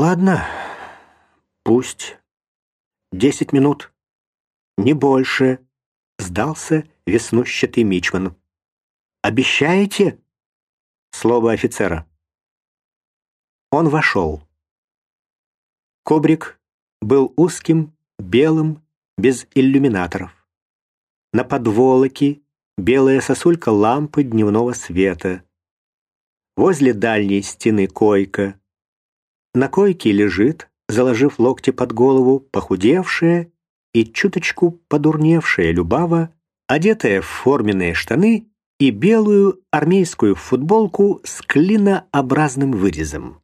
«Ладно, пусть. Десять минут. Не больше», — сдался веснущатый мичман. «Обещаете?» Слово офицера. Он вошел. Кобрик был узким, белым, без иллюминаторов. На подволоке белая сосулька лампы дневного света. Возле дальней стены койка. На койке лежит, заложив локти под голову, похудевшая и чуточку подурневшая Любава, одетая в форменные штаны и белую армейскую футболку с клинообразным вырезом.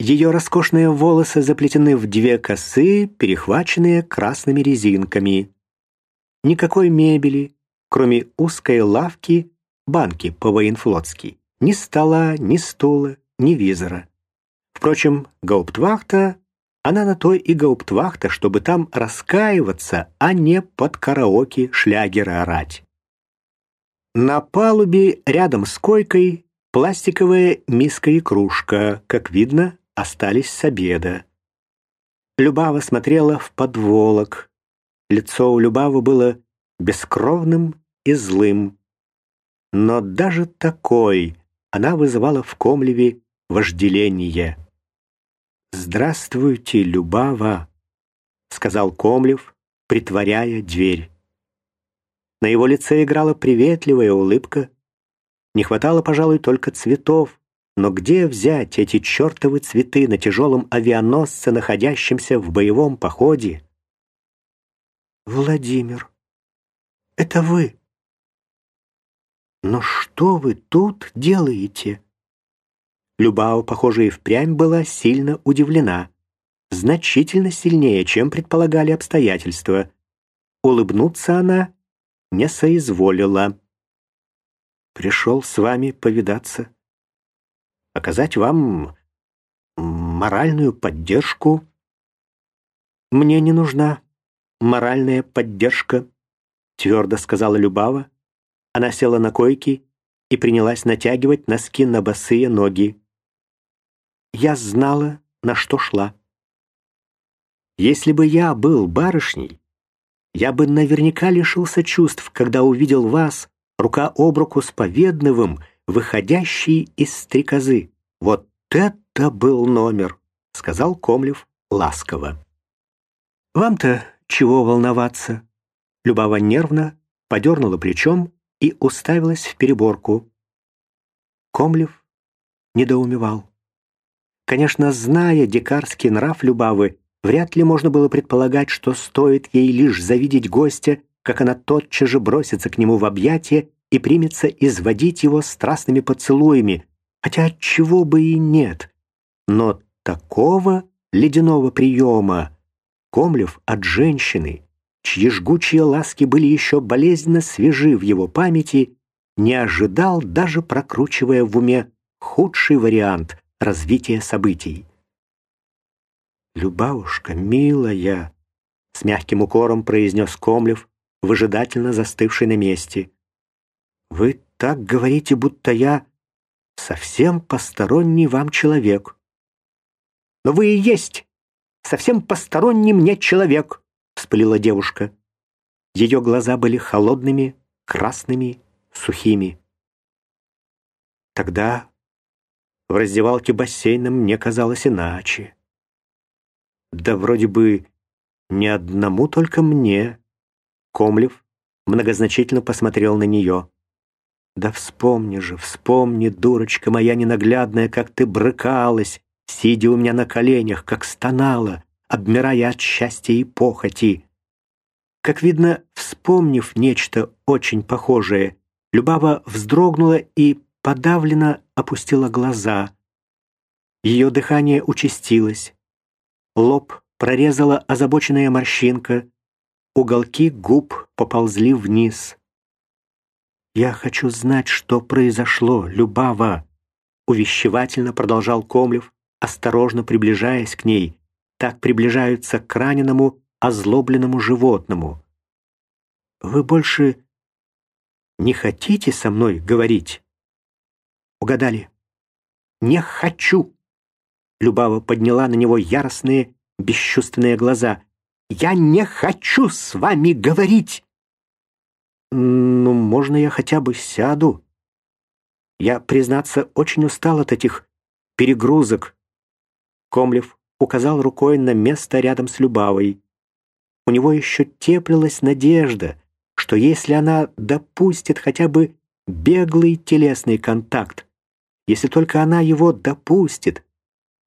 Ее роскошные волосы заплетены в две косы, перехваченные красными резинками. Никакой мебели, кроме узкой лавки, банки по-военфлотски. Ни стола, ни стула, ни визора. Впрочем, гауптвахта, она на той и гауптвахта, чтобы там раскаиваться, а не под караоке шлягера орать. На палубе рядом с койкой пластиковая миска и кружка, как видно, остались с обеда. Любава смотрела в подволок. Лицо у Любавы было бескровным и злым. Но даже такой она вызывала в Комлеве вожделение. «Здравствуйте, Любава», — сказал Комлев, притворяя дверь. На его лице играла приветливая улыбка. Не хватало, пожалуй, только цветов, но где взять эти чертовы цветы на тяжелом авианосце, находящемся в боевом походе? «Владимир, это вы?» «Но что вы тут делаете?» Любава, похоже, и впрямь была сильно удивлена. Значительно сильнее, чем предполагали обстоятельства. Улыбнуться она не соизволила. «Пришел с вами повидаться» оказать вам моральную поддержку. Мне не нужна моральная поддержка, твердо сказала Любава. Она села на койке и принялась натягивать носки на босые ноги. Я знала, на что шла. Если бы я был барышней, я бы наверняка лишился чувств, когда увидел вас рука об руку с Поведновым выходящий из стрекозы. Вот это был номер, сказал Комлев ласково. Вам-то чего волноваться? Любава нервно подернула плечом и уставилась в переборку. Комлев недоумевал. Конечно, зная дикарский нрав Любавы, вряд ли можно было предполагать, что стоит ей лишь завидеть гостя, как она тотчас же бросится к нему в объятия и примется изводить его страстными поцелуями, хотя от чего бы и нет. Но такого ледяного приема Комлев от женщины, чьи жгучие ласки были еще болезненно свежи в его памяти, не ожидал, даже прокручивая в уме худший вариант развития событий. «Любавушка, милая!» — с мягким укором произнес Комлев, выжидательно застывший на месте. Вы так говорите, будто я совсем посторонний вам человек. Но вы и есть совсем посторонний мне человек, вспылила девушка. Ее глаза были холодными, красными, сухими. Тогда в раздевалке бассейна мне казалось иначе. Да вроде бы не одному только мне. Комлев многозначительно посмотрел на нее. Да вспомни же, вспомни, дурочка моя ненаглядная, как ты брыкалась, сидя у меня на коленях, как стонала, обмирая от счастья и похоти. Как видно, вспомнив нечто очень похожее, Любава вздрогнула и подавленно опустила глаза. Ее дыхание участилось. Лоб прорезала озабоченная морщинка, уголки губ поползли вниз. «Я хочу знать, что произошло, Любава!» Увещевательно продолжал Комлев, осторожно приближаясь к ней. Так приближаются к раненому, озлобленному животному. «Вы больше не хотите со мной говорить?» «Угадали?» «Не хочу!» Любава подняла на него яростные, бесчувственные глаза. «Я не хочу с вами говорить!» «Ну, можно я хотя бы сяду?» Я, признаться, очень устал от этих перегрузок. Комлев указал рукой на место рядом с Любавой. У него еще теплилась надежда, что если она допустит хотя бы беглый телесный контакт, если только она его допустит,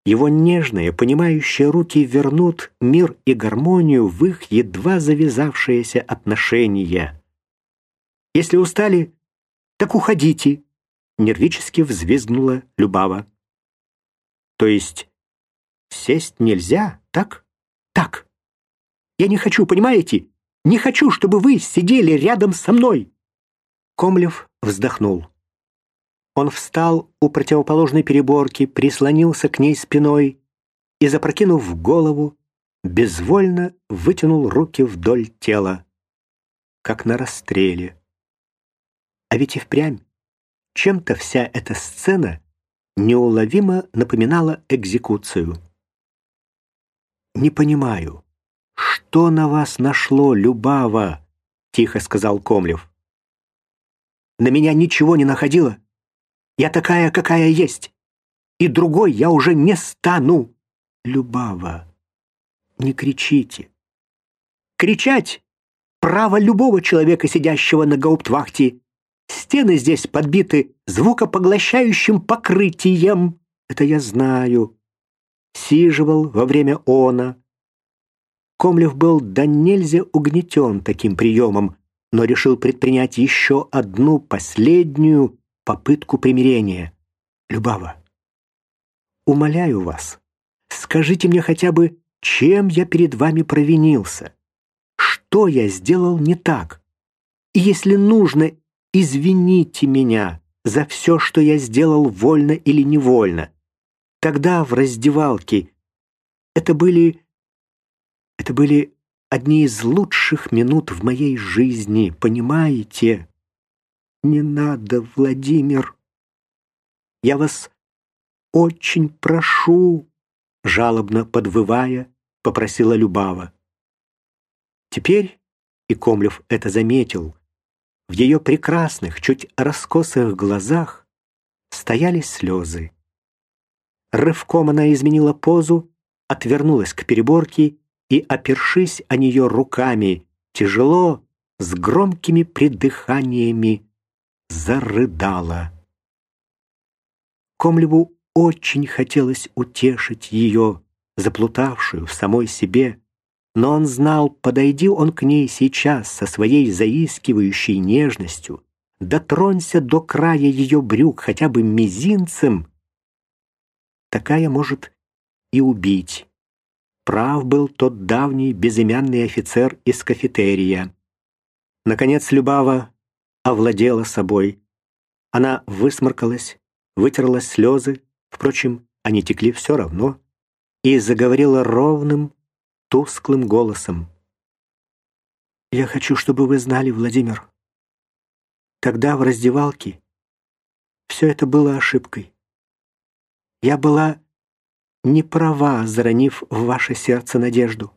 его нежные, понимающие руки вернут мир и гармонию в их едва завязавшиеся отношения. Если устали, так уходите, нервически взвизгнула Любава. То есть сесть нельзя, так? Так. Я не хочу, понимаете? Не хочу, чтобы вы сидели рядом со мной. Комлев вздохнул. Он встал у противоположной переборки, прислонился к ней спиной и, запрокинув голову, безвольно вытянул руки вдоль тела, как на расстреле. А ведь и впрямь чем-то вся эта сцена неуловимо напоминала экзекуцию. «Не понимаю, что на вас нашло, Любава?» — тихо сказал Комлев. «На меня ничего не находило. Я такая, какая есть. И другой я уже не стану. Любава, не кричите. Кричать — право любого человека, сидящего на гауптвахте, Стены здесь подбиты звукопоглощающим покрытием. Это я знаю. Сиживал во время она. Комлев был до нельзя угнетен таким приемом, но решил предпринять еще одну последнюю попытку примирения. Любава, умоляю вас, скажите мне хотя бы, чем я перед вами провинился? Что я сделал не так? И если нужно, извините меня за все, что я сделал вольно или невольно. Тогда в раздевалке это были... Это были одни из лучших минут в моей жизни, понимаете? Не надо, Владимир. Я вас очень прошу, жалобно подвывая, попросила Любава. Теперь, и Комлев это заметил, в ее прекрасных, чуть раскосых глазах стояли слезы. Рывком она изменила позу, отвернулась к переборке и, опершись о нее руками, тяжело, с громкими придыханиями, зарыдала. Комлеву очень хотелось утешить ее, заплутавшую в самой себе, но он знал, подойди он к ней сейчас со своей заискивающей нежностью, дотронься до края ее брюк хотя бы мизинцем, такая может и убить. Прав был тот давний безымянный офицер из кафетерия. Наконец Любава овладела собой. Она высморкалась, вытерла слезы, впрочем, они текли все равно, и заговорила ровным, тусклым голосом. «Я хочу, чтобы вы знали, Владимир. Тогда в раздевалке все это было ошибкой. Я была не права, заронив в ваше сердце надежду.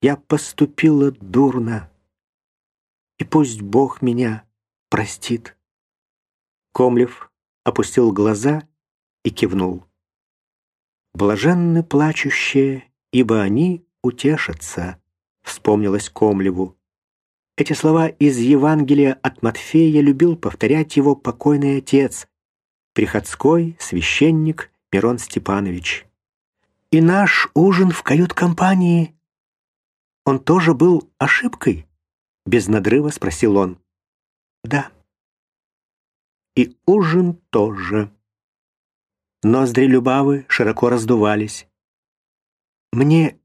Я поступила дурно, и пусть Бог меня простит». Комлев опустил глаза и кивнул. Блаженны плачущие ибо они утешатся», — вспомнилось Комлеву. Эти слова из Евангелия от Матфея любил повторять его покойный отец, приходской священник Мирон Степанович. «И наш ужин в кают-компании, он тоже был ошибкой?» — без надрыва спросил он. «Да». «И ужин тоже». Ноздри Любавы широко раздувались. Мне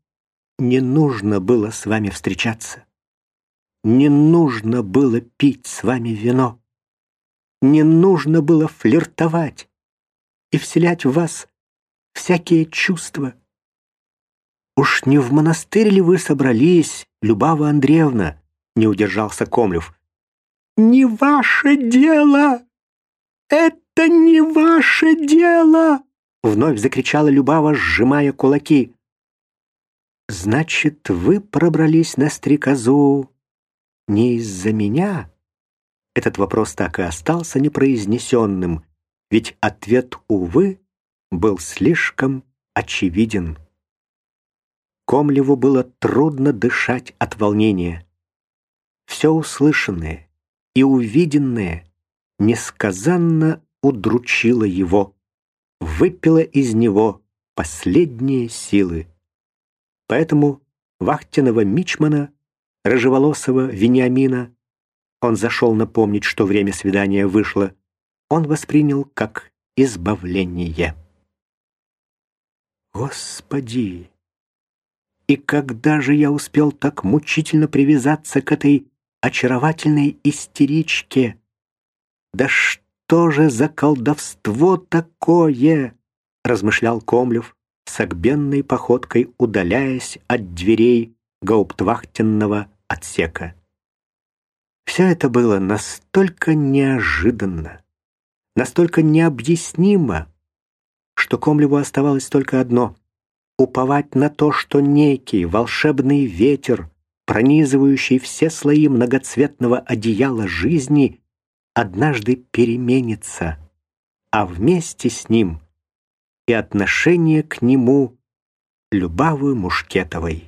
не нужно было с вами встречаться. Не нужно было пить с вами вино. Не нужно было флиртовать и вселять в вас всякие чувства. Уж не в монастырь ли вы собрались, Любава Андреевна? Не удержался Комлев. Не ваше дело! Это не ваше дело! вновь закричала Любава, сжимая кулаки. «Значит, вы пробрались на стрекозу не из-за меня?» Этот вопрос так и остался непроизнесенным, ведь ответ, увы, был слишком очевиден. Комлеву было трудно дышать от волнения. Все услышанное и увиденное несказанно удручило его, выпило из него последние силы. Поэтому вахтенного мичмана, рыжеволосого Вениамина, он зашел напомнить, что время свидания вышло, он воспринял как избавление. Господи! И когда же я успел так мучительно привязаться к этой очаровательной истеричке? Да что же за колдовство такое? размышлял Комлев, согбенной походкой удаляясь от дверей гауптвахтенного отсека. Все это было настолько неожиданно, настолько необъяснимо, что Комлеву оставалось только одно — уповать на то, что некий волшебный ветер, пронизывающий все слои многоцветного одеяла жизни, однажды переменится, а вместе с ним и отношение к нему Любавы Мушкетовой.